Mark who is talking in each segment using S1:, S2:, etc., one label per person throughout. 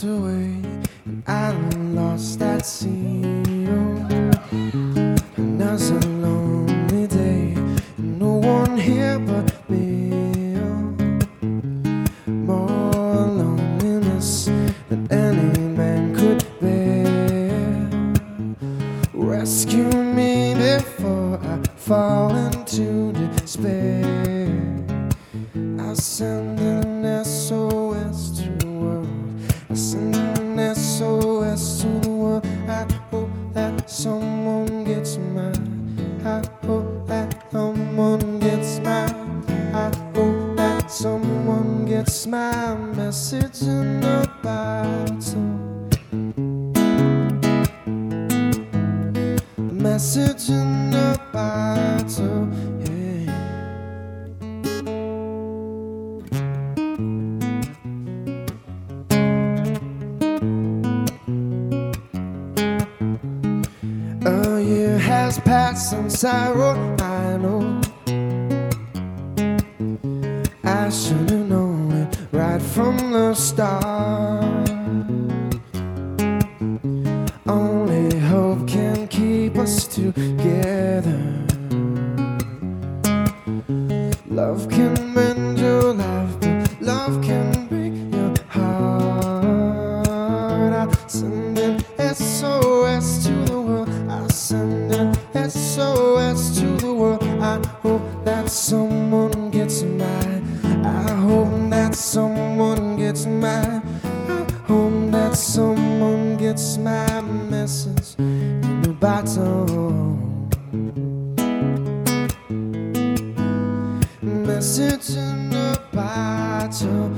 S1: just a castaway, and I'm lost at sea. Oh, and there's a lonely day, and no one here but me. More loneliness than any man could bear. Rescue me before I fall into despair. I send gets my message in the bottle. Message in the bottle. A year has passed since I wrote I know I should from the start. Only hope can keep us together. Love can mend your life but love can break your heart. I send an SOS to the world. I send an SOS to the world. I hope that someone gets mine. I hope that someone gets mine home, that someone gets my message in the bottle Message in the bottle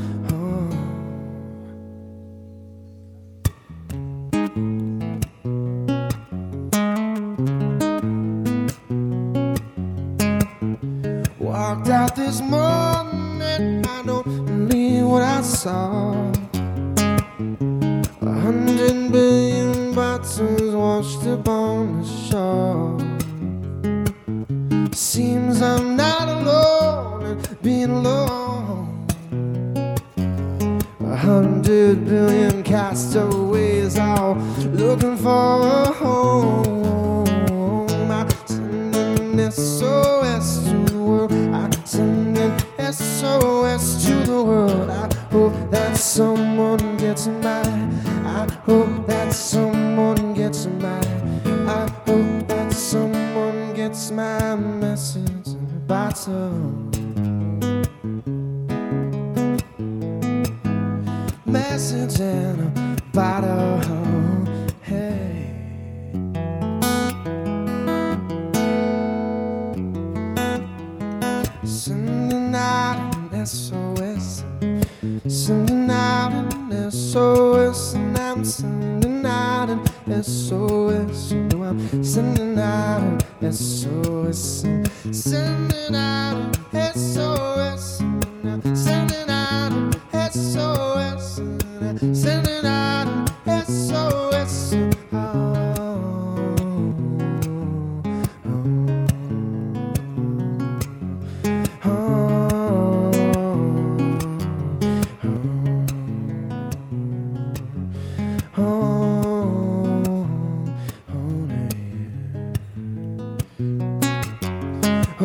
S1: Walked out this morning, I don't saw. A hundred billion bottles washed upon the shore. Seems I'm not alone in being alone. A hundred billion castaways all looking for a home. Send an gets. I hope that someone gets mine. I hope that someone gets my message in a bottle. Message in a bottle. Sending out an SOS. SOS. And I'm sending out an SOS. You know I'm sending out an SOS. Sending out an SOS.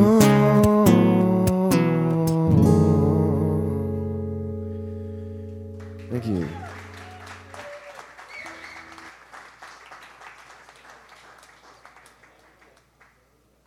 S1: Oh.